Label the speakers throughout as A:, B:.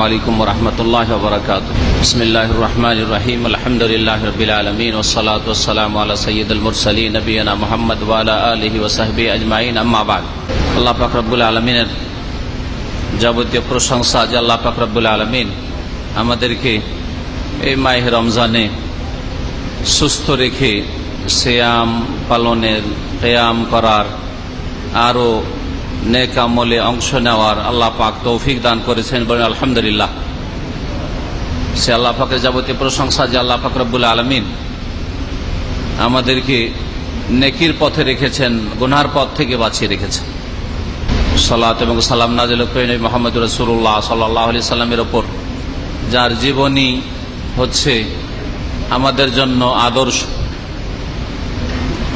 A: السلام عليكم ورحمة الله وبركاته بسم الله الرحمن الرحيم الحمد لله رب العالمين والصلاة والسلام على سيد المرسلين نبينا محمد وعلى آله وصحبه أجمعين أما بعد আল্লাহ পাক রব্বুল আলমিনের যাবতীয় প্রশংসা যে আল্লাহ পাক রব্বুল আলমিন আমাদেরকে এই মাহে রমজানে সুস্থ রেখে শ্যাম পালনের কেয়াম করার আরও নেক আমলে অংশ নেওয়ার আল্লাহ পাক তৌফিক দান করেছেন বলেন, আলহামদুলিল্লাহ। সে আল্লাহ পাকের যাবতীয় প্রশংসা যে আল্লাহ পাক রব্বুল আলমিন আমাদেরকে নেকির পথে রেখেছেন গুনহার পথ থেকে বাঁচিয়ে রেখেছেন। সালাত এবং সালাম নাজিল মোহাম্মদ রসুল্লাহ সাল্লাহ আলি সাল্লামের ওপর, যার জীবনী হচ্ছে আমাদের জন্য আদর্শ।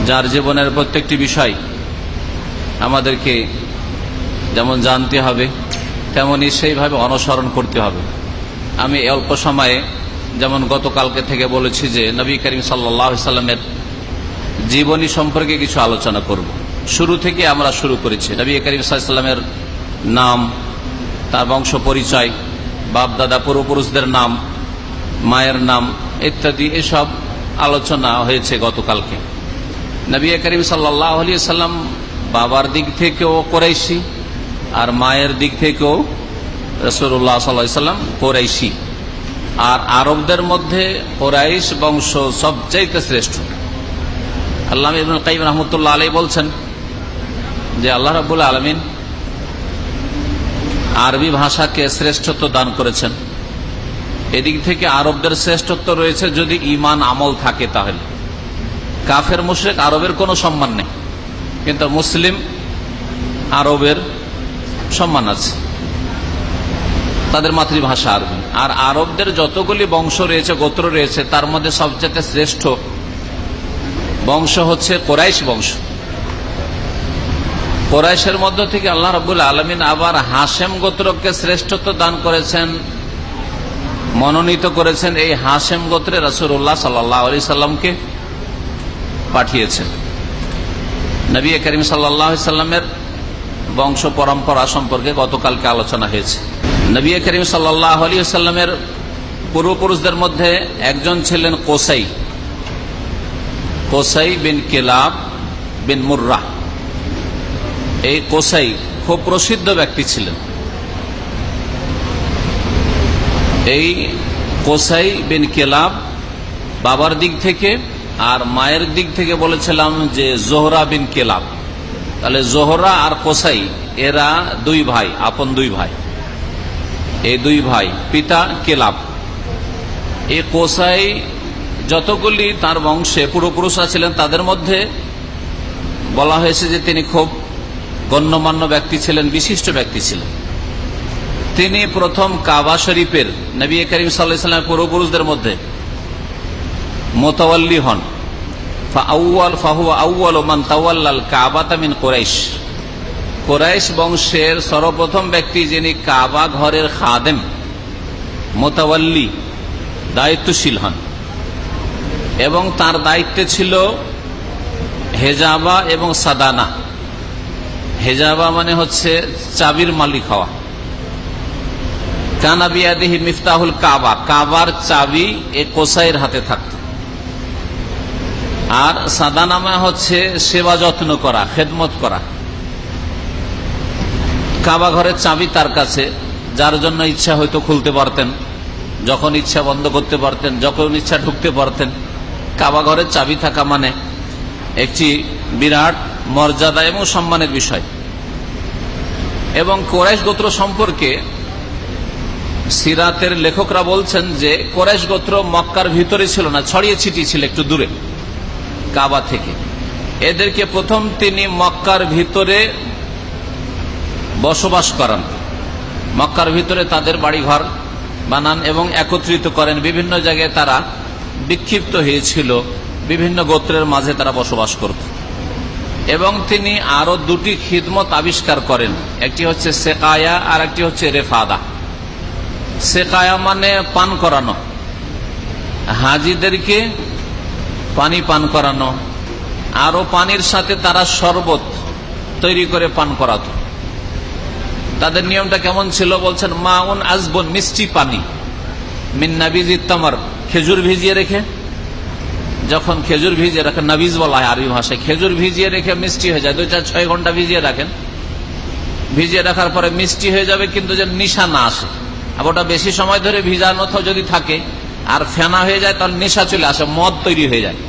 A: যার জীবনের প্রত্যেকটি বিষয় আমাদেরকে যেমন জানতে হবে তেমনই সেইভাবে অনুসরণ করতে হবে। আমি অল্প সময়ে যেমন গতকালকে থেকে বলেছি যে নবী করিম সাল্লামের জীবনী সম্পর্কে কিছু আলোচনা করব। শুরু থেকে আমরা শুরু করেছি। নবী করিম সাল্লামের নাম, তার বংশ পরিচয় বাপ দাদা পূর্বপুরুষদের নাম, মায়ের নাম ইত্যাদি এসব আলোচনা হয়েছে গতকালকে। নবী করিম সাল্লাহ আলী সাল্লাম বাবার দিক থেকেও কোরাইশি আর মায়ের দিক থেকেও রসুল্লাহ সাল্লাম কোরাইশি। আর আরবদের মধ্যে কোরাইশ বংশ সবচাইতে শ্রেষ্ঠ। আল্লাহ ইবুল কাইম রহমতুল্লাহ আলী বলছেন যে, আল্লাহ রাবুল আলমিন আরবি ভাষাকে শ্রেষ্ঠত্ব দান করেছেন। এদিক থেকে আরবদের শ্রেষ্ঠত্ব রয়েছে যদি ইমান আমল থাকে তাহলে। কাফের, মুশ্রেক আরবের কোনো সম্মান নেই। কিন্তু মুসলিম আরবের সম্মান আছে। তাদের মাতৃভাষা আরবি। আর আরবদের যতগুলি বংশ রয়েছে, গোত্র রয়েছে, তার মধ্যে সবচেয়ে শ্রেষ্ঠ বংশ হচ্ছে কোরাইশ বংশ। কোরাইশের মধ্য থেকে আল্লাহ রবুল আলমিন আবার হাসেম গোত্রকে শ্রেষ্ঠত্ব দান করেছেন, মনোনীত করেছেন এই হাসেম গোত্রে রসুল্লাহ সাল্লাহ আলি সাল্লামকে পাঠিয়েছেন। নবী করিম সাল্লামের বংশ পরম্পরা সম্পর্কে গতকালকে আলোচনা হয়েছে। নবী করিম সাল্লাহ আলী সাল্লামের পূর্বপুরুষদের মধ্যে একজন ছিলেন কোসাই। কোসাই বিন কেলাব বিন মুর্রা। এই কোসাই খুব প্রসিদ্ধ ব্যক্তি ছিলেন। এই কোসাই বিন কেলাব বাবার দিক থেকে আর মায়ের দিক থেকে বলেছিলাম যে জোহরা বিন কেলাব। তাহলে জোহরা আর কোসাই, এরা দুই ভাই, আপন দুই ভাই। এই দুই ভাই, পিতা কেলাব। এই কোসাই যতগুলি তার বংশে পূর্বপুরুষরা ছিলেন তাদের মধ্যে বলা হয়েছে যে তিনি খুব গণ্যমান্য ব্যক্তি ছিলেন, বিশিষ্ট ব্যক্তি ছিলেন। তিনি প্রথম কাবা শরীফের নবী করিম সাল্লাহামের পূর্বপুরুষদের মধ্যে মোতাল্লি হন। কোরাইশ। বংশের সর্বপ্রথম ব্যক্তি যিনি কাবা ঘরের খাদেম মোতাল্লি দায়িত্বশীল হন। এবং তার দায়িত্বে ছিল হেজাবা এবং সাদানা। হেজাবা মানে হচ্ছে চাবির মালিক হওয়া। কানাবিয়াদিহি মিফতাহুল কাবা, কাবার চাবি এ কোসাইয়ের হাতে থাকত। আর সাদানামা হচ্ছে সেবা যত্ন করা, খেদমত করা। কাবা ঘরের চাবি তার কাছে, যার জন্য ইচ্ছা হয়তো খুলতে পারতেন, যখন ইচ্ছা বন্ধ করতে পারতেন, যখন ইচ্ছা ঢুকতে পারতেন। কাবা ঘরের চাবি থাকা মানে একটি বিরাট মর্যাদা এবং সম্মানের বিষয়। এবং কোরাইশ গোত্র সম্পর্কে সিরাতের লেখকরা বলছেন যে কোরেশ গোত্র মক্কার ভিতরে ছিল না, ছড়িয়ে ছিটিয়ে ছিল একটু দূরে। কাবা থেকে। এদেরকে প্রথম তিনি মক্কার ভিতরে বসবাস করান। মক্কার ভিতরে তাদের বাড়িঘর বানান এবং একত্রিত করেন। বিভিন্ন জায়গায় তারা বিক্ষিপ্ত হয়েছিল। বিভিন্ন গোত্রের মাঝে তারা বসবাস করত। এবং তিনি আরও দুটি খিদমত আবিষ্কার করেন। একটি হচ্ছে সেকায়া আর একটি হচ্ছে রেফাদা। সেকায়া মানে পান করানো। হাজিদেরকে পানি পান করানো, আরও পানির সাথে তারা শরবত তৈরি করে পান করাতো। তাদের নিয়মটা কেমন ছিল বলছেন, মাউন আজবন মিষ্টি পানি মিন্নাবিজ ইত্তামার খেজুর ভিজিয়ে রেখে। যখন খেজুর ভিজিয়ে রাখেন নাবিজ বলা হয় আরবি ভাষায়, খেজুর ভিজিয়ে রেখে মিষ্টি হয়ে যায় দুই চার ছয় ঘণ্টা ভিজিয়ে রাখেন। ভিজিয়ে রাখার পরে মিষ্টি হয়ে যাবে, কিন্তু যে নিশা না আসে। আর ওটা বেশি সময় ধরে ভিজানো যদি থাকে আর ফেনা হয়ে যায় তাহলে নেশা চলে আসে, মদ তৈরি হয়ে যায়।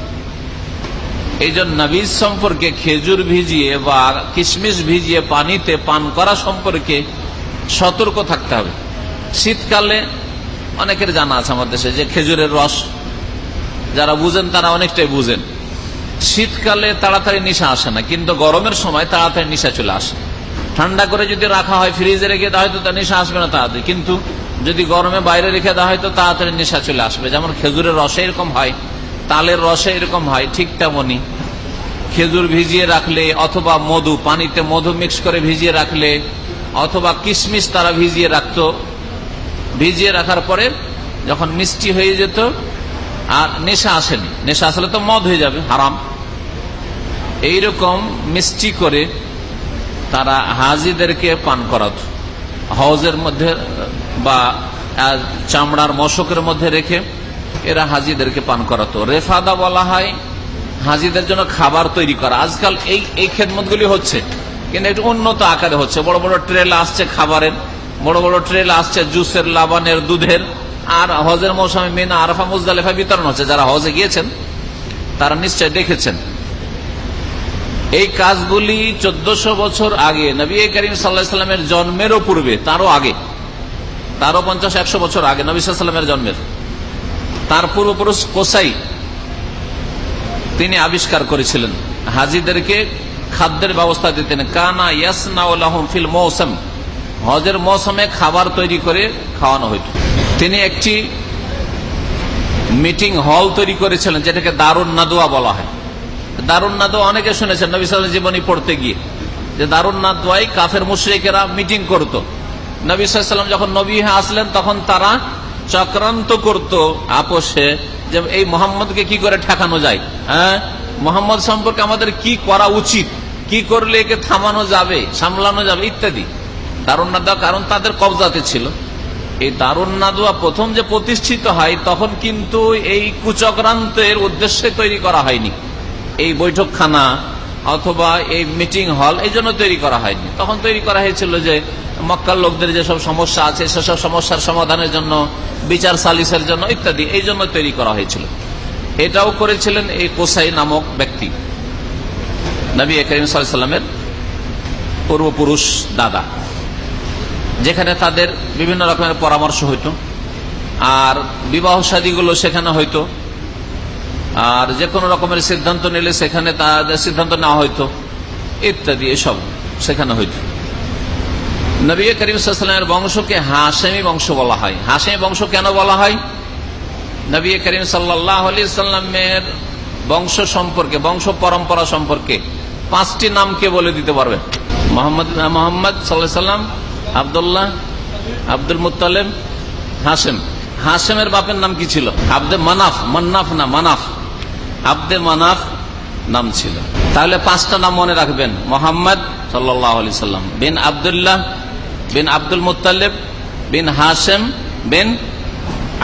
A: এই জন্য নবীজ সম্পর্কে খেজুর ভিজিয়ে বা কিশমিশ ভিজিয়ে পানিতে পান করা সম্পর্কে সতর্ক থাকতে হবে। শীতকালে অনেকের জানা আছে আমাদের দেশে যে খেজুরের রস, যারা বুঝেন তারা অনেকটাই বুঝেন। শীতকালে তাড়াতাড়ি নিশা আসে না, কিন্তু গরমের সময় তাড়াতাড়ি নিশা চলে আসে। ঠান্ডা করে যদি রাখা হয়, ফ্রিজে রেখে হয়তো তার নেশা আসবে না তাড়াতাড়ি। কিন্তু যদি গরমে বাইরে রেখে দেওয়া হয়তো তাড়াতাড়ি নেশা চলে আসবে। যেমন খেজুরের রসে এরকম হয়, তালের রসে এরকম হয়, ঠিক তেমনই। খেজুর ভিজিয়ে রাখলে অথবা মধু, পানিতে মধু মিক্স করে ভিজিয়ে রাখলে অথবা কিশমিশ তারা ভিজিয়ে রাখতো। ভিজিয়ে রাখার পরে যখন মিষ্টি হয়ে যেত, আর নেশা আসেনি। নেশা আসলে তো মদ হয়ে যাবে, হারাম। এইরকম মিষ্টি করে তারা হাজিদেরকে পান করাত। হজের মধ্যে বা চামড়ার মশকের মধ্যে রেখে এরা হাজিদেরকে পান করাতো। রেফাদা বলা হয় হাজিদের জন্য খাবার তৈরি করা। আজকাল এই এই খেদমতগুলি হচ্ছে। কিন্তু একটু উন্নত আকারে হচ্ছে। বড় বড় ট্রেল আসছে খাবারের, বড় বড় ট্রেল আসছে জুসের লাবানের দুধের। আর হজের মৌসুমে মিনা আরফা, মুজদালেফা বিতরণ হচ্ছে। যারা হজে গিয়েছেন, তারা নিশ্চয় দেখেছেন। এই কাজগুলি চোদ্দশো বছর আগে নবী করিম সাল্লাহামের জন্মেরও পূর্বে, তারও আগে। তারও পঞ্চাশ একশো বছর আগে নবী সাল্লামের জন্মের। তার পূর্বপুরুষ কোসাই তিনি আবিষ্কার করেছিলেন। হাজিদেরকে খাদ্যের ব্যবস্থা দিতেন। কানা ইয়াসনাউলাহম মৌসম। হজের মৌসুমে খাবার তৈরি করে খাওয়ানো হইত। তিনি একটি মিটিং হল তৈরি করেছিলেন, যেটাকে দারুণ নাদুয়া বলা হয়। দারুণ নাদুয়া অনেকে শুনেছেন, নবী সাল জীবনী পড়তে গিয়ে। যে দারুণ নাদুয়াই কাফের মুশ্রিকেরা মিটিং করত। নবী সাল্লাম যখন নবী আসলেন, তখন তারা চক্রান্ত করত আপোষে যে এই মোহাম্মদকে কি করে ঠেকানো যায় হ্যাঁ? মোহাম্মদ সম্পর্কে আমাদের কি করা উচিত? কি করলে একে থামানো যাবে, সামলানো যাবে, ইত্যাদি। দারুণ নাদুয়া কারণ তাদের কবজাতে ছিল। এই দারুণ নাদুয়া প্রথম যে প্রতিষ্ঠিত হয়, তখন কিন্তু এই কুচক্রান্তের উদ্দেশ্যে তৈরি করা হয়নি। এই বৈঠকখানা অথবা এই মিটিং হল, এই জন্য তৈরি করা হয়নি। তখন তৈরি করা হয়েছিল যে মক্কার লোকদের যেসব সমস্যা আছে সেসব সমস্যার সমাধানের জন্য, বিচার সালিসের জন্য ইত্যাদি, এই জন্য তৈরি করা হয়েছিল। এটাও করেছিলেন এই কোসাই নামক ব্যক্তি। নবী করিম সাল্লামের পূর্বপুরুষ দাদা। যেখানে তাদের বিভিন্ন রকমের পরামর্শ হইত। আর বিবাহ সাদীগুলো সেখানে হইতো। আর যে কোনো রকমের সিদ্ধান্ত নিলে সেখানে তাদের সিদ্ধান্ত নেওয়া হইতো। ইত্যাদি এসব সেখানে হইত। নবী করিম সাল্লামের বংশকে হাসেমি বংশ বলা হয়। হাসেমি বংশ কেন বলা হয়? নবী করিম সাল্লামের বংশ সম্পর্কে, বংশ পরম্পরা সম্পর্কে পাঁচটি নামকে বলে দিতে পারবে মোহাম্মদ মোহাম্মদ সাল্লাম আবদুল্লাহ, আব্দুল মুতালেম হাসেম হাসেমের বাপের নাম কি ছিল? আব্দে মানাফ, মান্নাফ না মানাফ? আব্দে মানাফ নাম ছিল। তাহলে পাঁচটা নাম মনে রাখবেন। মোহাম্মদ সাল্লাহ সাল্লাম বিন আবদুল্লাহ বিন আব্দুল মুতালেব বিন হাসেম বিন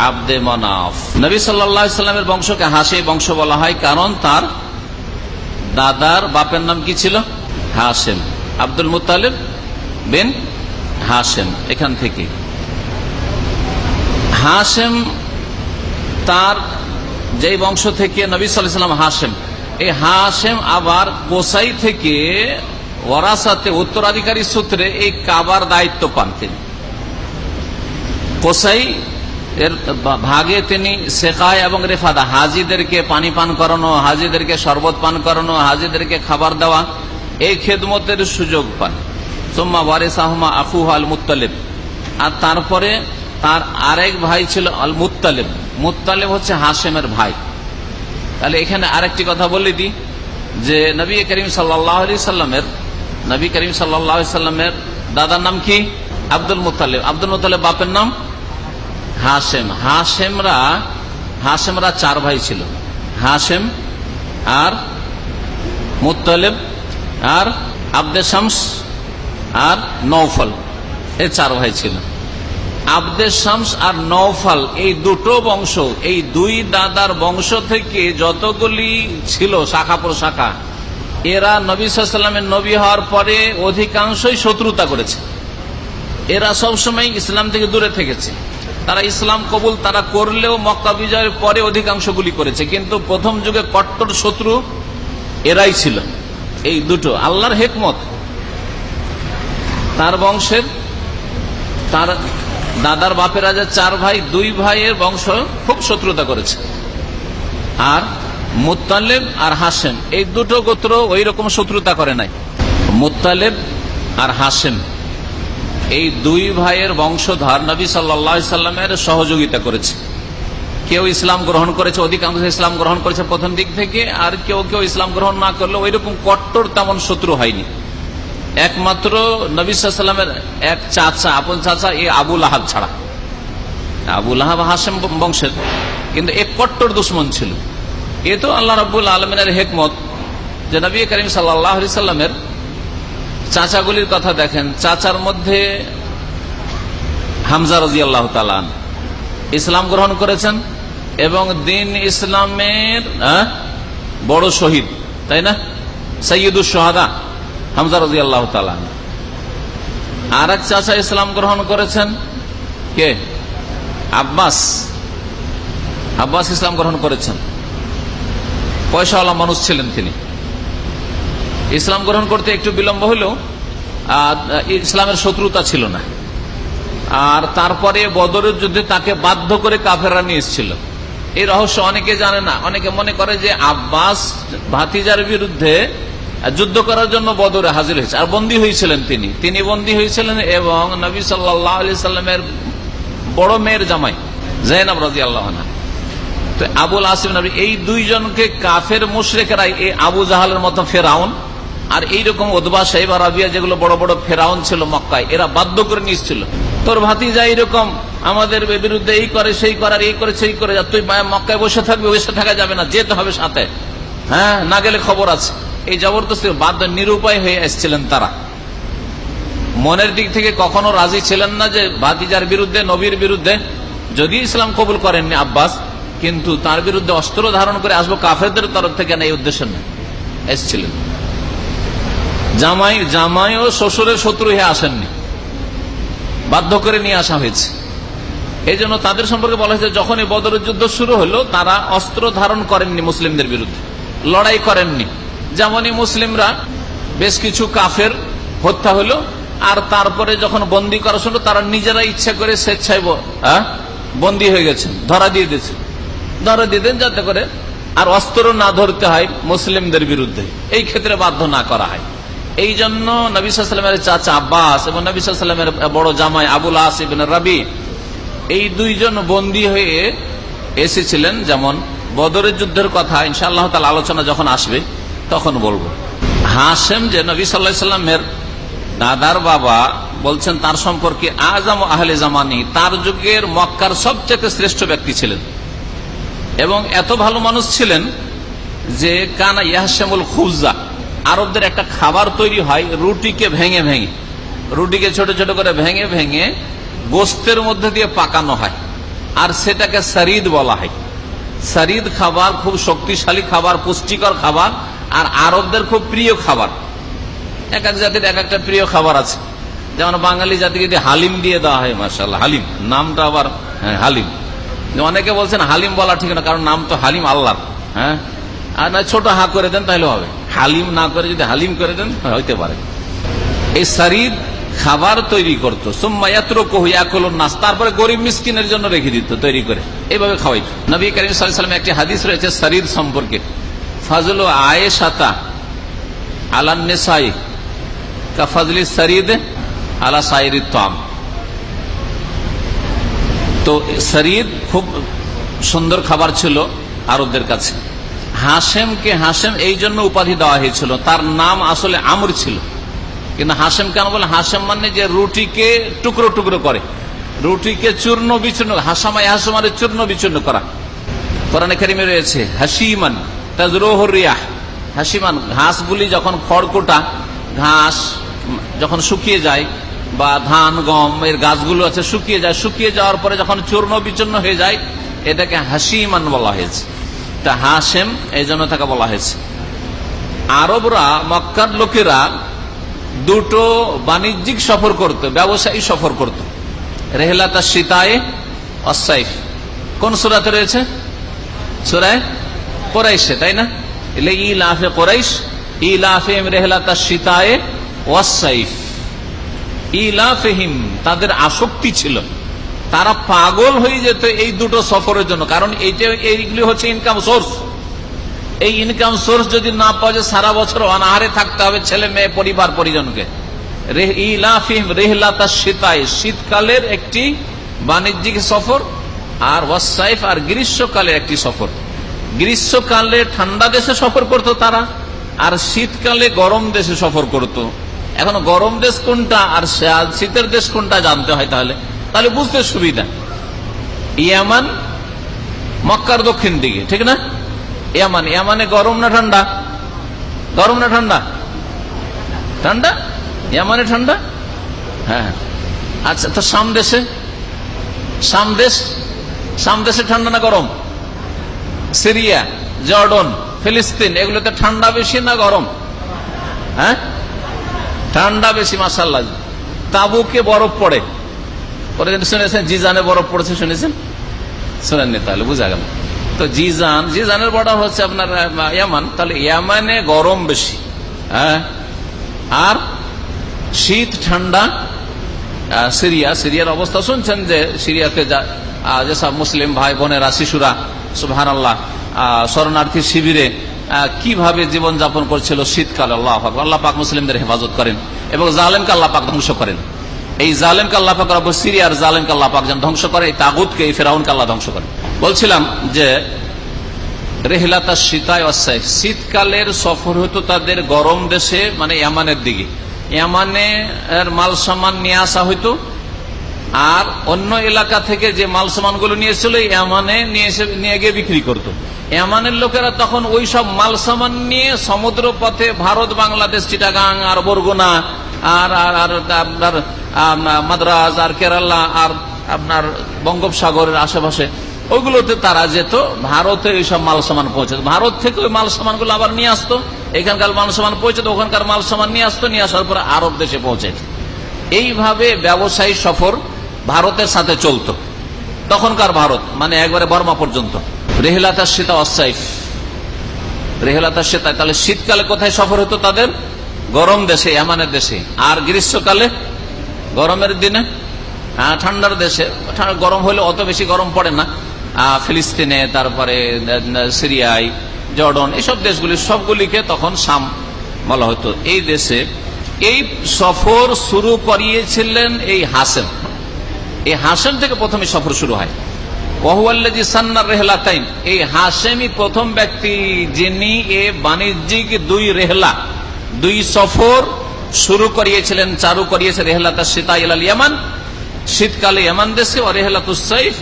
A: আব্দে মনাফ। নবী সাল্লামের বংশকে হাসে বংশ বলা হয় কারণ তার দাদার বাপের নাম কি ছিল? হাসেম আব্দুল মুতালেব বিন হাসেম এখান থেকে। হাসেম তার যেই বংশ থেকে নবী সাল্লাম হাসেম এই হাসেম আবার কোসাই থেকে ওরাসাতে উত্তরাধিকারী সূত্রে এই কাবার দায়িত্ব পান তিনি। কোসাই এর ভাগে তিনি শেখায় এবং রেফাদা। হাজিদেরকে পানি পান করানো, হাজিদেরকে শরবত পান করানো, হাজিদেরকে খাবার দেওয়া, এই খেদমতের সুযোগ পান। সোম্মা ওয়ারিস আহমা আফু আল মুতালেব আর তারপরে তার আরেক ভাই ছিল আল মুতালেব মুতালেব হচ্ছে হাসেমের ভাই। তাহলে এখানে আরেকটি কথা বলে দিই যে নবী করিম সাল্লি সাল্লামের নবী করিম সাল্লামের দাদার নাম কি? আব্দুল মুতালেব আব্দুল মুতালেব বাপের নাম? হাসেম হাসেমরা হাসেমরা চার ভাই ছিল। হাসেম আর মুতালেব আর আব্দে শামস আর নৌফল এ চার ভাই ছিল। আব্দে শামস আর নৌফল এই দুটো বংশ, এই দুই দাদার বংশ থেকে যতগুলি ছিল শাখা প্রশাখা এরা নবী সাল্লামের নবী হওয়ার পরে অধিকাংশই শত্রুতা করেছে। এরা সব সবসময় ইসলাম থেকে দূরে থেকেছে। তারা ইসলাম কবুল তারা করলেও মক্কা বিজয়ের পরে অধিকাংশগুলি করেছে। কিন্তু প্রথম যুগে কট্টর শত্রু এরাই ছিল। এই দুটো। আল্লাহর হেকমত। তার বংশের, তার দাদার বাপের রাজা চার ভাই, দুই ভাইয়ের বংশ খুব শত্রুতা করেছে। আর মুতালেব আর হাসেম। এই দুটো গোত্র ওই রকম শত্রুতা করে নাই। মুতালেব আর হাসেম। এই দুই ভাইয়ের বংশধর নবী সাল্লামের সহযোগিতা করেছে। কেউ ইসলাম গ্রহণ করেছে, অধিকাংশ ইসলাম গ্রহণ করেছে প্রথম দিক থেকে, আর কেউ কেউ ইসলাম গ্রহণ না করলে ওই রকম কট্টর তেমন শত্রু হয়নি। একমাত্র নবী সাল্লামের এক চাচা, আপন চাচা এ আবুল আহাব ছাড়া। আবুল আহাব হাসেম বংশের। কিন্তু এক কট্টর দুশ্মন ছিল। এ তো আল্লাহ রাবুল আলমিনের হেকমত যে নবী করিম সাল্লাহ সাল্লামের চাচাগুলির কথা দেখেন। চাচার মধ্যে হামজা রাজি আল্লাহ তালান ইসলাম গ্রহণ করেছেন এবং দিন ইসলামের বড় শহীদ, তাই না? সৈয়দুল সোহাদা হামজা রাজি আল্লাহ তালান আর এক চাচা ইসলাম গ্রহণ করেছেন কে? আব্বাস। আব্বাস ইসলাম গ্রহণ করেছেন। পয়সাওয়ালা মানুষ ছিলেন তিনি। ইসলাম গ্রহণ করতে একটু বিলম্ব হলেও ইসলামের শত্রুতা ছিল না। আর তারপরে বদরের যুদ্ধে তাকে বাধ্য করে কাফেররা নিয়ে এসেছিল। এই রহস্য অনেকে জানে না। অনেকে মনে করে যে আব্বাস ভাতিজার বিরুদ্ধে যুদ্ধ করার জন্য বদরে হাজির হয়েছে। আর বন্দী হয়েছিলেন তিনি। তিনি বন্দী হয়েছিলেন এবং নবী সাল্লাহ সাল্লামের বড় মেয়ের জামাই জাইনাব রাজি আল্লাহ তো আবুল আসিম নবী, এই দুইজনকে কাফের মুশরেকেরাই, এই আবু জাহালের মতো ফেরাউন আর এইরকম ওদবা সাহেব আরাবিয়া যেগুলো বড় বড় ফেরাউন ছিল মক্কায়, এরা বাধ্য করে নিয়েছিল তোর ভাতিজা এইরকম, আমাদের বিরুদ্ধে এই করে, সেই করার এই করে, সেই করে তুই মক্কায় বসে থাকবি, বসে থাকা যাবে না, যেতে হবে সাথে। হ্যাঁ না গেলে খবর আছে। এই জবরদস্তি বাধ্য, নিরুপায় হয়ে এসছিলেন তারা। মনের দিক থেকে কখনো রাজি ছিলেন না যে ভাতিজার বিরুদ্ধে, নবীর বিরুদ্ধে। যদি ইসলাম কবুল করেননি আব্বাস কিন্তু তার বিরুদ্ধে অস্ত্র ধারণ করে আসব কাফেরদের তরফ থেকে না, এই উদ্দেশ্য না। এসছিলেন। জামাই জামাই ও শ্বশুরের শত্রু হয়ে আসেননি। বাধ্য করে নিয়ে আসা হয়েছে। এই জন্য তাদের সম্পর্কে বলা হয়েছে যখন এই বদরের যুদ্ধ শুরু হলো, তারা অস্ত্র ধারণ করেননি মুসলিমদের বিরুদ্ধে। লড়াই করেননি। যেমনই মুসলিমরা বেশ কিছু কাফের হত্যা হলো, আর তারপরে যখন বন্দি করা শুনলো তারা নিজেরা ইচ্ছা করে স্বেচ্ছায় বন্দী হয়ে গেছে ধরা দিয়ে দিয়েছে ধরা দিয়ে দেন যাতে করে আর অস্ত্র না ধরতে হয় মুসলিমদের বিরুদ্ধে। এই ক্ষেত্রে বাধ্য না করা হয়। এই জন্য নবিসামের চাচা আব্বাস এবং নবিসামের বড় জামাই আবুল আসিবিন রবি, এই দুইজন বন্দী হয়ে এসেছিলেন যেমন বদরের যুদ্ধের কথা ইনশাআল্লাহ তাল আলোচনা যখন আসবে তখন বলব। হাসেম যে নবী সাল্লাহ সাল্লামের দাদার বাবা বলছেন, তার সম্পর্কে আজম আহলে জামানি তার যুগের মক্কার সবচেয়ে শ্রেষ্ঠ ব্যক্তি ছিলেন। এবং এত ভালো মানুষ ছিলেন যে কানা ইয়াহসেমুল খুজা। আরবদের একটা খাবার তৈরি হয় রুটিকে ভেঙে ভেঙে। রুটিকে ছোট ছোট করে ভেঙে ভেঙে গোস্তের মধ্যে দিয়ে পাকানো হয়। আর সেটাকে সারিদ বলা হয়। সারিদ খাবার খুব শক্তিশালী খাবার, পুষ্টিকর খাবার, আর আরবদের খুব প্রিয় খাবার। এক এক জাতির এক একটা প্রিয় খাবার আছে। যেমন বাঙালি জাতিকে যদি হালিম দিয়ে দেওয়া হয় মার্শাল হালিম, নামটা আবার হ্যাঁ হালিম। অনেকে বলছেন হালিম বলা ঠিক না, কারণ নাম তো হালিম আল্লাহ হ্যাঁ? আর না, ছোট হা করে দেন তাহলে হবে। হালিম না করে যদি হালিম করে দেন, হইতে পারে। এই সারিদ খাবার তৈরি করতো। তারপরে গরিব মিসকিনের জন্য রেখে দিত তৈরি করে। এইভাবে খাওয়াইত। নবী করিম সাল্লাম একটি হাদিস রয়েছে শরীর সম্পর্কে। ফাজল আয়ে সাতা আলান্নেসাই কাফাজলি শরীদ আলা সাইর তাম। তো শরীর খুব সুন্দর খাবার ছিল আরবদের কাছে। হাসেমকে হাসেম এই জন্য উপাধি দেওয়া হয়েছিল। তার নাম আসলে আমর ছিল। কিন্তু হাসেম কেন বলে হাসেম মানে যে রুটিকে টুকরো টুকরো করে। রুটিকে চূর্ণ বিচূর্ণ হাসামাই হাসমারে চূর্ণ বিচূর্ণ করা। কোরআনে কারিমে রয়েছে হাসিমান তাজরোহরিয়াহ হাসিমান ঘাসগুলি যখন খড়কোটা, ঘাস যখন শুকিয়ে যায় বা ধান, গম, এর গাছগুলো আছে, শুকিয়ে যায়। শুকিয়ে যাওয়ার পরে যখন চূর্ণ বিচূর্ণ হয়ে যায়, এটাকে হাসিমান বলা হয়েছে। তা হাসেম, এই জন্য তাকে বলা হয়েছে। আরবরা, মক্কার লোকেরা দুটো বাণিজ্যিক সফর করত, ব্যবসায়ী সফর করত। রেহলাতা সীতায় অসাইফ কোন সুরাতে রয়েছে? সুরায় কোরাইশে, তাই না? এলে ই লাফে কোরাইশ লাফে রেহলাতা সীতায় ওয়াসাইফ ইলাফেহিম, তাদের আসক্তি ছিল। তারা পাগল হয়ে যেত এই দুটো সফরের জন্য, কারণ এইটা, এইগুলি হচ্ছে ইনকাম সোর্স এই ইনকাম সোর্স যদি না পাওয়া যায়, সারা বছর অনাহারে থাকতে হবে ছেলে মেয়ে, পরিবার, পরিজনকে। শীতায় শীতকালের একটি বাণিজ্যিক সফর আর ওয়াসাইফ আর গ্রীষ্মকালের একটি সফর। গ্রীষ্মকালে ঠান্ডা দেশে সফর করত তারা, আর শীতকালে গরম দেশে সফর করত। এখন গরম দেশ কোনটা আর শীতের দেশ কোনটা জানতে হয় তাহলে? তাহলে বুঝতে সুবিধা। ইয়ামান, মক্কার দক্ষিণ দিকে, ঠিক না? ইয়ামান, ইয়ামানে গরম না ঠান্ডা? গরম না ঠান্ডা? ঠান্ডা? ইয়ামানে ঠান্ডা? হ্যাঁ। আচ্ছা তো সামদেশে সামদেশ সামদেশে ঠান্ডা না গরম? সিরিয়া, জর্ডন, ফিলিস্তিন, এগুলোতে ঠান্ডা বেশি না গরম? হ্যাঁ? ঠান্ডা বেশি মাসাল্লাহ তাবুকে বরফ পড়ে। পরে শুনেছেন, জিজানে বরফ পড়েছে, শুনেছেন? শুনেননি তাহলে, বুঝা গেল। তো জিজান, জিজানের বর্ডার হচ্ছে আপনার ইয়ামান। তাহলে ইয়ামানে গরম বেশি হ্যাঁ? আর শীত ঠান্ডা সিরিয়া। সিরিয়ার অবস্থা শুনছেন যে সিরিয়াতে যেসব মুসলিম ভাই বোনেরা শিশুরা সুহান আল্লাহ শরণার্থী শিবিরে কীভাবে জীবন যাপন করছিল শীতকালে, আল্লাহ আল্লাহ পাক মুসলিমদের হেফাজত করেন এবং জালেমকে আল্লাহ পাক ধ্বংস করেন। এই জালেমকে আল্লাহ পাক রব সিরিয়ার জালেমকে আল্লাহ পাক যেন ধ্বংস করে, এই তাগুতকে, এই ফেরাউনকে আল্লাহ ধ্বংস করেন। বলছিলাম যে, রেহলাতা শীতায় অসাইফ শীতকালের সফর হতো তাদের গরম দেশে মানে ইয়ামানের দিকে। ইয়ামানে মাল সামান নিয়ে আসা হইতো আর অন্য এলাকা থেকে যে মাল সামানগুলো নিয়েছিল এমানে নিয়ে নিয়ে গিয়ে বিক্রি করত। এমানের লোকেরা তখন ওই সব মাল সামান নিয়ে সমুদ্র পথে ভারত, বাংলাদেশ, চিটাগাং আর বরগুনা আর আর আপনার মাদ্রাজ আর কেরালা আর আপনার বঙ্গোপসাগরের আশেপাশে ওইগুলোতে তারা যেত, ভারতে এইসব মাল সামান পৌঁছত ভারত থেকে ওই মাল সামানগুলো আবার নিয়ে আসতো, এখানকার মাল সামান পৌঁছে ওখানকার মাল সামান নিয়ে আসতো, নিয়ে আসার পরে আরব দেশে পৌঁছে এইভাবে ব্যবসায়ী সফর ভারতের সাথে চলত। তখনকার ভারত মানে একবারে বর্মা পর্যন্ত। রেহলাতার সীতা অসাইফ রেহলাতার শীতা তাহলে শীতকালে কোথায় সফর হতো তাদের? গরম দেশে এমানের দেশে। আর গ্রীষ্মকালে? গরমের দিনে? ঠান্ডার দেশে। গরম হলে অত বেশি গরম পড়ে না। ফিলিস্তিনে, তারপরে সিরিয়ায়, জর্ডন, এসব দেশগুলি, সবগুলিকে তখন সাম বলা হতো। এই দেশে, এই সফর শুরু করিয়েছিলেন এই হাসেম। এই হাসেম থেকে প্রথমে সফর শুরু হয়। ওহুয়াল্লাজি সান্নার এই প্রথম ব্যক্তি যিনি এ বাণিজ্যিক দুই রেহলা, দুই সফর শুরু করিয়েছিলেন চারু করিয়েছে সীতা ইয়ামান। শীতকালে দেশে, ও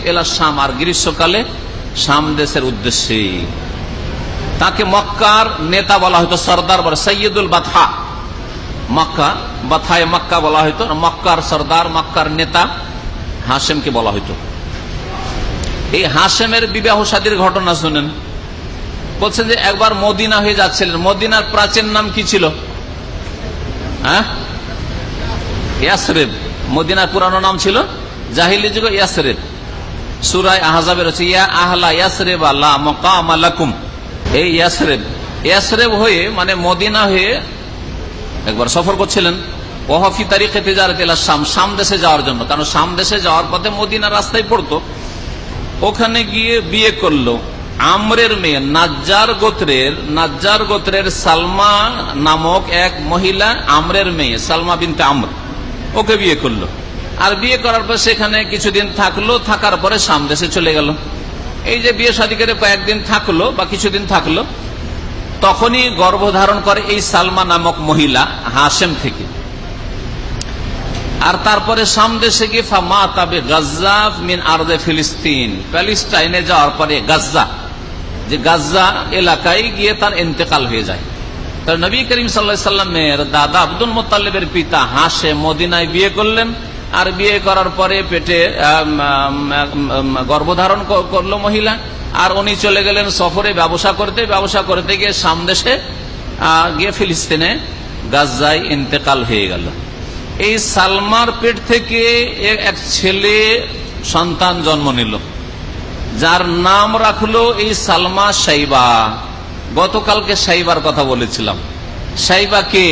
A: এলা শাম। আর গ্রীষ্মকালে শাম দেশের উদ্দেশ্যে। তাকে মক্কার নেতা বলা হতো সর্দার বলে সৈয়দুল বাথা মক্কা বাথায় মক্কা বলা হইতো। মক্কার সর্দার, মক্কার নেতা। হাসেমকে বলা হইতো। এই হাসেমের বিবাহ সাদীর ঘটনা শুনেন। বলছেন যে একবার মদিনা হয়ে যাচ্ছিলেন। মদিনার প্রাচীন নাম কি ছিল? হ্যাঁ? মদিনার পুরানো নাম ছিল জাহিলি যুগ ইয়াসরেব। সুরায় আহজাবের হচ্ছে, ইয়া আহলা ইয়াসরেব আল্লাহ মকাম আলাকুম এই ইয়াসরেব। ইয়াসরেব হয়ে মানে মদিনা হয়ে একবার সফর করছিলেন। ওহফি তারিখে তেজারত এলা শাম শাম দেশে যাওয়ার জন্য। কারণ শাম দেশে যাওয়ার পথে মদিনা রাস্তায় পড়তো। ওখানে গিয়ে বিয়ে করল। আমরের মেয়ে নাজ্জার গোত্রের নাজ্জার গোত্রের সালমা নামক এক মহিলা আমরের মেয়ে, সালমা বিনতে আমর, ওকে বিয়ে করল। আর বিয়ে করার পর সেখানে কিছুদিন থাকল, থাকার পরে সাম দেশে চলে গেল। এই যে বিয়ে শাদী করে কয়েকদিন থাকল বা কিছুদিন থাকল, তখনই গর্ভধারণ করে এই সালমা নামক মহিলা হাসেম থেকে। আর তারপরে সামদেশে গিয়ে মা তাবে গাজ্জা মিন আরদে ফিলিস্তিন। প্যালিস্টাইনে যাওয়ার পরে গাজ্জা, যে গাজ্জা এলাকায় গিয়ে তার ইন্তেকাল হয়ে যায়। তার নবী করিম সাল্লামের দাদা আব্দুল মোতালেবের পিতা হাসে মদিনায় বিয়ে করলেন, আর বিয়ে করার পরে পেটে গর্ভধারণ করল মহিলা, আর উনি চলে গেলেন সফরে ব্যবসা করতে। ব্যবসা করতে গিয়ে সামদেশে গিয়ে ফিলিস্তিনে গাজ্জায় ইন্তেকাল হয়ে গেল। এই সালমার পেট থেকে এক ছেলে সন্তান জন্ম নিল। যার নাম রাখল এই সালমা সাইবা গতকালকে সাইবার কথা বলেছিলাম। সাইবা কে?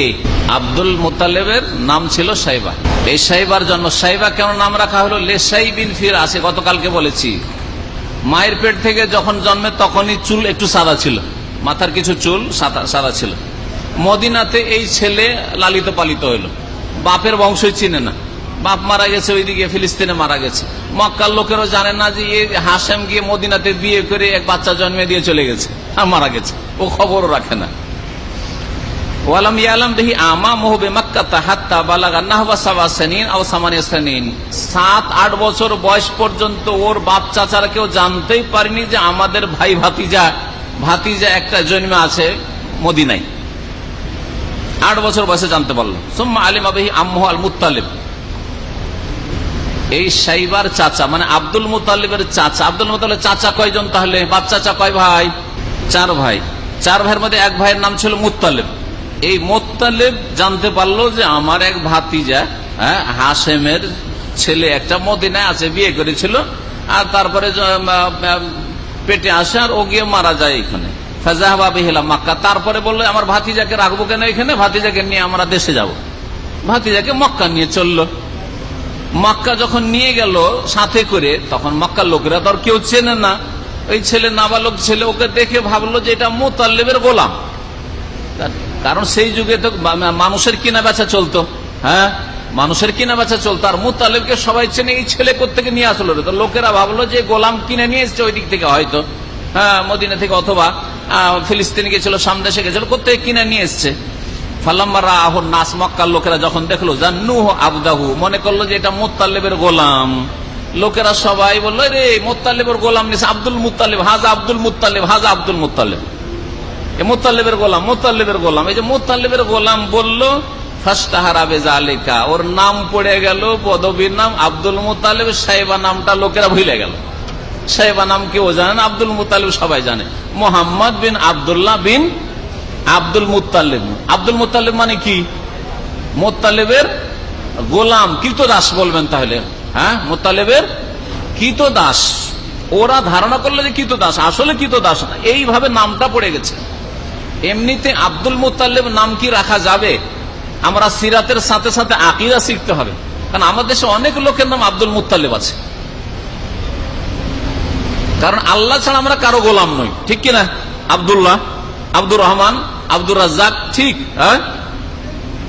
A: আব্দুল মুতালেবের নাম ছিল সাইবা এই সাইবার জন্ম। সাইবা কেন নাম রাখা হলো? লেসাই বিন ফির আছে গতকালকে বলেছি। মায়ের পেট থেকে যখন জন্মে তখনই চুল একটু সাদা ছিল। মাথার কিছু চুল সাদা ছিল। মদিনাতে এই ছেলে লালিত পালিত হইল বাপের বংশই চিনে না। বাপ মারা গেছে, ওইদিকে ফিলিস্তিনে মারা গেছে। মক্কার লোকেরও জানে না যে হাসেম গিয়ে মদিনাতে বিয়ে করে এক বাচ্চা জন্মে দিয়ে চলে গেছে আর মারা গেছে। ও খবরও রাখে না। আমাদের ভাই ভাতিজা ভাতিজা একটা জন্মে আছে মদিনায়। আট বছর বয়সে জানতে পারল। সোম্মা আলিম আবহি আম্মু আল মুতালিব এই সাইবার চাচা মানে আব্দুল মুতালিবের চাচা। আব্দুল মুতালিব চাচা কয়জন তাহলে? বাপ চাচা কয় ভাই? চার ভাই। চার ভাইয়ের মধ্যে এক ভাইয়ের নাম ছিল মুতালিব এই মোত্তালেব জানতে পারল যে আমার এক ভাতিজা হ্যাঁ হাসেমের ছেলে একটা মদিনায় আছে, বিয়ে করেছিল। আর তারপরে পেটে আসে আর ও গিয়ে মারা যায় এখানে। তারপরে বলল, আমার ভাতিজাকে রাখব কেন এখানে? ভাতিজাকে নিয়ে আমরা দেশে যাব। ভাতিজাকে মক্কা নিয়ে চলল। মক্কা যখন নিয়ে গেল সাথে করে, তখন মক্কার লোকেরা তো আর কেউ চেনে না। ওই ছেলে নাবালক ছেলে ওকে দেখে ভাবলো যে এটা মোতাল্লেবের গোলাম। কারণ সেই যুগে তো মানুষের কিনা বেচা চলতো। হ্যাঁ? মানুষের কিনা বেচা চলতো। আর মুতালেবকে সবাই চেনে, এই ছেলে কোথেকে নিয়ে আসলো লোকেরা ভাবলো যে গোলাম কিনে নিয়ে এসছে ওই দিক থেকে হয়তো। হ্যাঁ মদিনা থেকে অথবা ফিলিস্তিন গেছিল সামদেশে গেছিল কোথায় কিনে নিয়ে এসছে? ফালাম্মারা আহর নাস লোকেরা যখন দেখল জান্নু আবদাহু, মনে করল যে এটা মোত্তালেবের গোলাম। লোকেরা সবাই বলল রে মোত্তালেবের গোলাম নিছে আব্দুল মুতালেব হাজা আব্দুল মুতালেব হাজা আব্দুল মুতালেব মোতাল্লেবের গোলাম মোতাল্লেবের গোলাম। এই যে মোতাল্লেবের গোলাম বলল ওর নাম পড়ে গেল, পদবীর নাম আব্দুল মুতালেব সাহেবা নামটা লোকেরা ভুলে গেল। সাহেবা নাম কেউ জানে না? আব্দুল মুতালেব সবাই জানে। মোহাম্মদ বিন আবদুল্লাহ বিন আব্দুল মুতালেব। আব্দুল মুতালেব মানে কি? মোতালেবের গোলাম কৃত দাস বলবেন তাহলে। হ্যাঁ? মোতালেবের কৃত দাস ওরা ধারণা করল যে কৃত দাস আসলে কৃত দাস না। এইভাবে নামটা পড়ে গেছে। এমনিতে আব্দুল মুতাল্লেব নাম কি রাখা যাবে? আমরা সিরাতের সাথে সাথে আকিরা শিখতে হবে। কারণ আমাদের দেশে অনেক লোকের নাম আব্দুল মুতাল্লেব আছে। কারণ আল্লাহ ছাড়া আমরা কারও গোলাম নই। ঠিক কিনা? আবদুল্লাহ, আব্দুর রহমান, আব্দুর রাজ্জাক, ঠিক হ্যাঁ?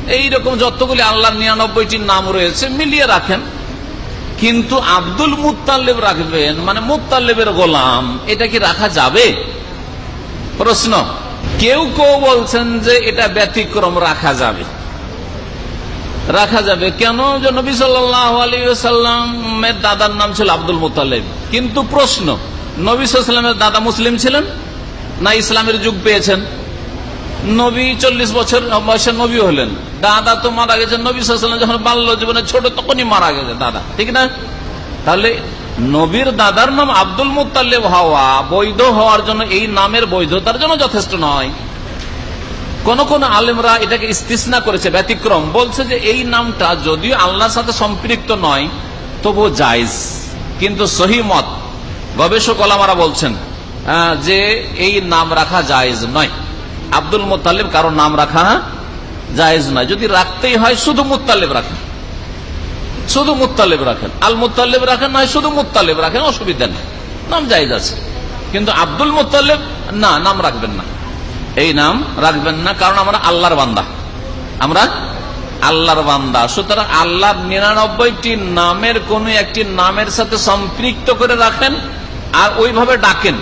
A: এইরকম যতগুলি আল্লাহর নিরানব্বইটির নাম রয়েছে, মিলিয়ে রাখেন। কিন্তু আব্দুল মুতাল্লেব রাখবেন মানে মুতাল্লেবের গোলাম, এটা কি রাখা যাবে? প্রশ্ন। কেউ কেউ বলছেন যে এটা ব্যতিক্রম, রাখা যাবে। রাখা যাবে কেন? যে নবী সাল্লামের দাদার নাম ছিল আব্দুল মুতালেব কিন্তু প্রশ্ন নবী সাল্লামের দাদা মুসলিম ছিলেন, না ইসলামের যুগ পেয়েছেন। নবী চল্লিশ বছর বয়সে নবী হলেন। দাদা তো মারা গেছে নবী যখন বাল্য জীবনে ছোট তখনই মারা গেছে দাদা। ঠিক না? তাহলে নবীর দাদার নাম আব্দুল মুতাল্লেব হওয়া, বৈধ হওয়ার জন্য এই নামের বৈধতার জন্য যথেষ্ট নয়। কোন কোন আলেমরা এটাকে ইস্তিসনা করেছে, ব্যতিক্রম। বলছে যে এই নামটা যদিও আল্লাহর সাথে সম্পৃক্ত নয় তবু জায়জ। কিন্তু সহি মত গবেষক আলামারা বলছেন যে এই নাম রাখা জায়জ নয়। আব্দুল মোতালিব কারও নাম রাখা জায়েজ নয়। যদি রাখতেই হয়, শুধু মুতালেব রাখেন। শুধু মুতালেব রাখেন। আল মুতালেব রাখেন নয়, শুধু মুতালেব রাখেন, অসুবিধা নেই। নাম জায়েজ আছে। কিন্তু আব্দুল মুতালেব না, নাম রাখবেন না। এই নাম রাখবেন না, কারণ আমরা আল্লাহর বান্দা। আমরা আল্লাহর বান্দা। সুতরাং আল্লাহর নিরানব্বইটি নামের কোন একটি নামের সাথে সম্পৃক্ত করে রাখেন। আর ওইভাবে ডাকেন।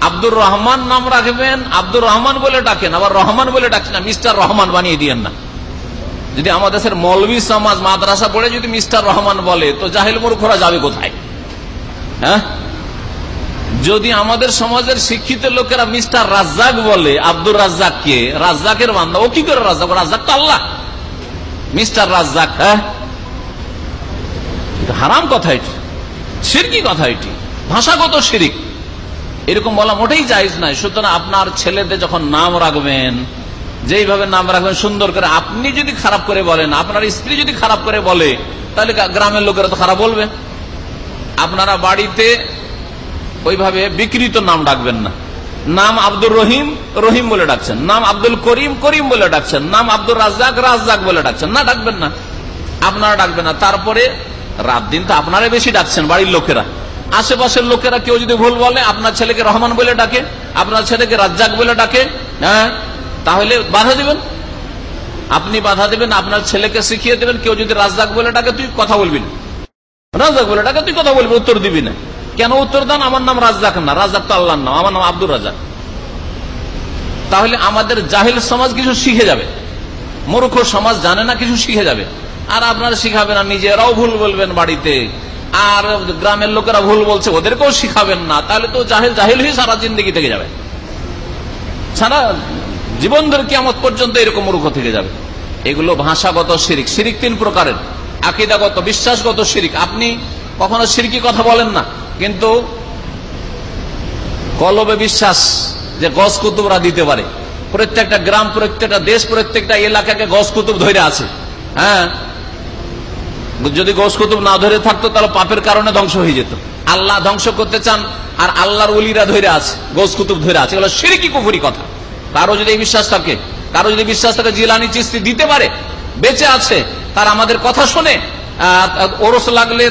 A: আব্দুর রহমান নাম রাখবেন, আব্দুর রহমান বলে ডাকেন, আবার রহমান বলে ডাকছেন মিস্টার রহমান বানিয়ে দিয়েন না। যদি আমাদের দেশের মৌলবী সমাজ মাদ্রাসা পড়ে যদি মিস্টার রহমান বলে, তো জাহিল মূর্খরা যাবে কোথায়? হ্যাঁ? যদি আমাদের সমাজের শিক্ষিত লোকেরা মিস্টার রাজ্জাক বলে, আব্দুর রাজ্জাক কে রাজ্জাকের বান্দা, ও কি করে রাজ্জাক? রাজ্জাক তো আল্লাহ। মিস্টার রাজ্জাক হ্যাঁ? হারাম কথা এটি, সিরকি কথা এটি। ভাষাগত শিরিক। এরকম বলা মোটেই জায়জ নাই সুতরাং আপনার ছেলেদের যখন নাম রাখবেন, যেইভাবে নাম রাখবেন, সুন্দর করে আপনি যদি খারাপ করে বলেন, আপনার স্ত্রী যদি খারাপ করে বলে, তাহলে গ্রামের লোকেরা তো খারাপ বলবে। আপনারা বাড়িতে ওইভাবে বিকৃত নাম ডাকবেন না। নাম আব্দুর রহিম রহিম বলে ডাকছেন। নাম আব্দুল করিম করিম বলে ডাকছেন। নাম আব্দুল রাজ্জাক রাজ্জাক বলে ডাকছেন। না, ডাকবেন না। আপনারা ডাকবেন না। তারপরে রাত দিন তো আপনারা বেশি ডাকছেন, বাড়ির লোকেরা। আশেপাশের লোকেরা কেউ যদি ভুল বলে, আপনার ছেলেকে রহমান বলে ডাকে, আপনার ছেলেকে রাজ্জাক বলে ডাকে হ্যাঁ তাহলে বাধা দিবেন। আপনি বাধা দেবেন, আপনার ছেলেকে শিখিয়ে দেবেন, কেউ যদি রাজ্জাক বলে ডাকে, তুই কথা বলবি না। রাজ্জাক বলে ডাকে, তুই কথা বলবি, উত্তর দিবি না। কেন উত্তর দেন? আমার নাম রাজ্জাক না, রাজ্জাক তো আল্লাহর নাম, আমার নাম আব্দুর রাজ্জাক। তাহলে আমাদের জাহিল সমাজ কিছু শিখে যাবে। মূর্খ সমাজ জানে না, কিছু শিখে যাবে। আর আপনারা শিখাবেন না, নিজেরাও ভুল বলবেন বাড়িতে। আর গ্রামের লোকেরা ভুল বলছে, ওদেরকেও শিখাবেন না। তাহলে তো জাহিল জাহিল হয়ে সারা জিন্দগি থেকে যাবে। সারা জীবন ধরে কিয়ামত পর্যন্ত এরকম মূর্খ থেকে যাবে। এগুলো ভাষাগত শিরিক। শিরিক তিন প্রকারের। আকিদাগত, বিশ্বাসগত শিরিক। আপনি কখনো সিরকি কথা বলেন না, কিন্তু কলবে বিশ্বাস যে গস কুতুবরা দিতে পারে। প্রত্যেকটা গ্রাম, প্রত্যেকটা দেশ, প্রত্যেকটা এলাকাকে গস কুতুব ধরে আছে। হ্যাঁ? যদি গোস কুতুব না ধরে থাকতো, তাহলে পাপের কারণে ধ্বংস হয়ে যেত। আল্লাহ ধ্বংস করতে চান, আর আল্লাহর উলিরা ধরে আছে গোস কুতুব ধরে আছে। এগুলো সিরকি কুফুরি কথা। কারও যদি এই বিশ্বাস থাকে, কারও যদি বিশ্বাস থাকে জিলানি চিস্তি দিতে পারে, বেঁচে আছে, তার আমাদের কথা শুনে ওরস লাগলে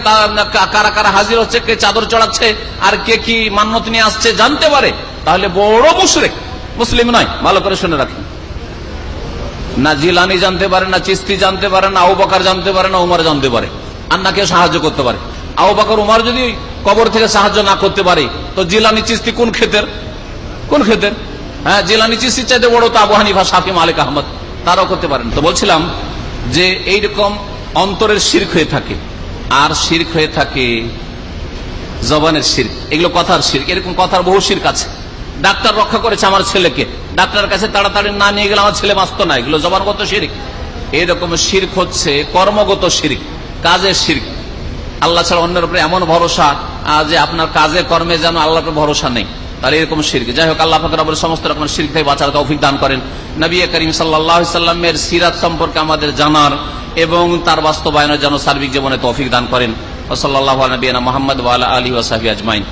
A: কারা কারা হাজির হচ্ছে, কে চাদর চড়াচ্ছে, আর কে কি মান্যত নিয়ে আসছে, জানতে পারে। তাহলে বড় মুশরেক, মুসলিম নয়, ভালো করে শুনে রাখেন না জিলানি জানতে পারে, না চিস্তি জানতে পারে, না আউবাকার জানতে পারে, না উমার জানতে পারে। আর না কেউ সাহায্য করতে পারে। আউবাকার উমার যদি কবর থেকে সাহায্য না করতে পারে, তো জিলানি চিস্তি কোন ক্ষেতের? কোন ক্ষেতের? হ্যাঁ জিলানি চিস্তি চাইতে বড় তো আবু হানিফা সাফি মালিক, আহমদ। তারাও করতে পারেন। তো বলছিলাম যে এইরকম অন্তরের শির্ক হয়ে থাকে, আর শির্ক হয়ে থাকে জবানের শির্ক। এগুলো কথার শির্ক। এরকম কথার বহু শির্ক আছে। ডাক্তার রক্ষা করেছে আমার ছেলেকে। ডাক্তারের কাছে তাড়াতাড়ি না নিয়ে গেলে আমার ছেলে বাঁচত না। এগুলো জবানগত শিরিক। এরকম শির্ক হচ্ছে কর্মগত শিরিক, কাজের শির্ক। আল্লাহ ছাড়া অন্যের উপরে এমন ভরসা যে আপনার কাজে কর্মে যেন আল্লাহর ভরসা নেই। তাহলে এরকম শির্ক। যাই হোক, আল্লাহ ফাকর সমস্ত রকম শির্ক থেকে বাঁচার তৌফিক দান করেন। নবী করিম সাল্লামের সিরাত সম্পর্কে আমাদের জানার এবং তার বাস্তবায়নের যেন সার্বিক জীবনে তৌফিক দান করেন। ওসল্লাহ নবীনা মোহাম্মদ আলী ওসাহি আজমাইন।